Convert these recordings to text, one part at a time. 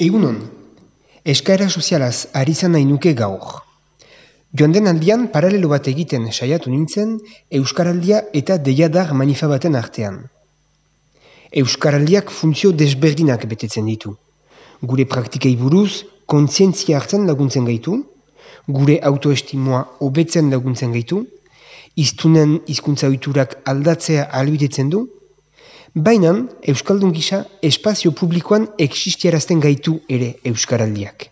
Egunon, eskaera sozialaz ari zan nahi nuke gaur. Joan den aldian paralelo bat egiten saiatu nintzen Euskaraldia eta Deiadar manifa baten artean. Euskaraldiak funtzio desberdinak betetzen ditu. Gure praktikei buruz, kontzientzia hartzen laguntzen gaitu, gure autoestimoa hobetzen laguntzen gaitu, iztunen hizkuntza ohiturak aldatzea albidetzen du, baina Euskaldun gisa espazio publikoan existiarazten gaitu ere Euskaraldiak.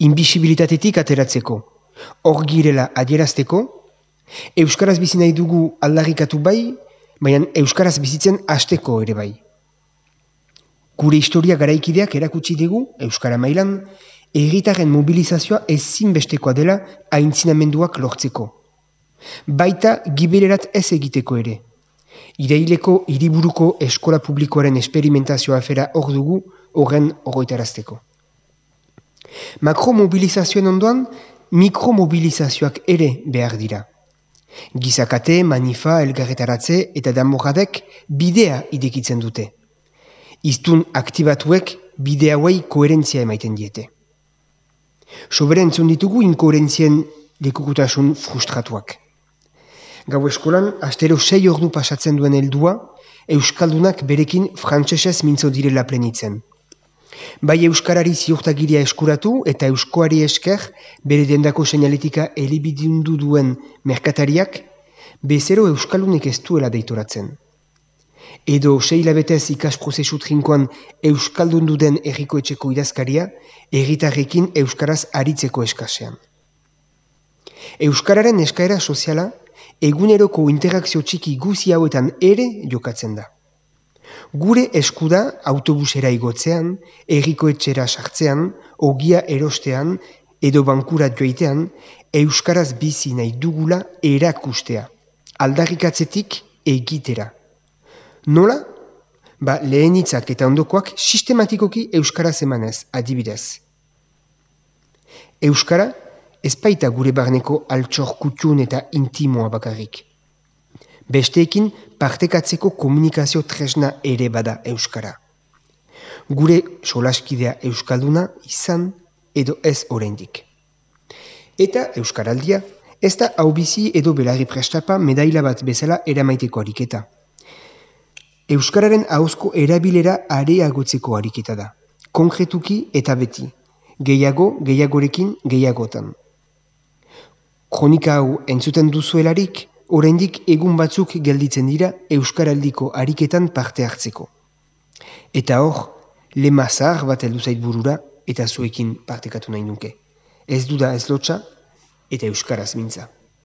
Invisibilitatetik ateratzeko, hor girela adierazteko, Euskaraz bizi nahi dugu aldarrikatu bai, baina Euskaraz bizitzen hasteko ere bai. Gure historia garaikideak erakutsi dugu, Euskara mailan, erritaren mobilizazioa ezinbestekoa dela aintzinamenduak lortzeko. Baita gibererat ez egiteko ere. Ireileko hiriburuko eskola publikoaren esperimentazioa afera hor dugu horren horretarazteko. Makromobilizazioen ondoan, mikromobilizazioak ere behar dira. Gizakate, manifa, elgarretaratze eta damoradek bidea idekitzen dute. Iztun aktibatuek bidea hauei koherentzia emaiten diete. Sobera ditugu inkoherentzien lekukutasun frustratuak. Gau eskolan, astero sei ordu pasatzen duen heldua, Euskaldunak berekin frantsesez mintzo direla plenitzen. Bai Euskarari ziurtagiria eskuratu eta Euskoari esker bere dendako seinaletika elibidundu duen merkatariak, bezero Euskaldunek ez duela deitoratzen. Edo sei labetez ikas prozesu trinkoan Euskaldun duden erriko etxeko idazkaria, erritarrekin Euskaraz aritzeko eskasean. Euskararen eskaera soziala, eguneroko interakzio txiki guzi hauetan ere jokatzen da. Gure eskuda autobusera igotzean, erriko etxera sartzean, ogia erostean edo bankura joitean, Euskaraz bizi nahi dugula erakustea, aldarrikatzetik egitera. Nola? Ba, lehenitzak eta ondokoak sistematikoki Euskaraz emanez, adibidez. Euskara ez gure barneko altxor kutxun eta intimoa bakarrik. Besteekin partekatzeko komunikazio tresna ere bada Euskara. Gure solaskidea Euskalduna izan edo ez oraindik. Eta Euskaraldia, ez da hau bizi edo belarri prestapa medaila bat bezala eramaiteko ariketa. Euskararen hauzko erabilera areagotzeko ariketa da. Konkretuki eta beti. Gehiago, gehiagorekin, gehiagotan. Kronika hau entzuten duzuelarik, oraindik egun batzuk gelditzen dira Euskaraldiko ariketan parte hartzeko. Eta hor, lema zahar bat heldu zait burura eta zuekin partekatu nahi nuke. Ez duda ez lotxa eta Euskaraz mintza.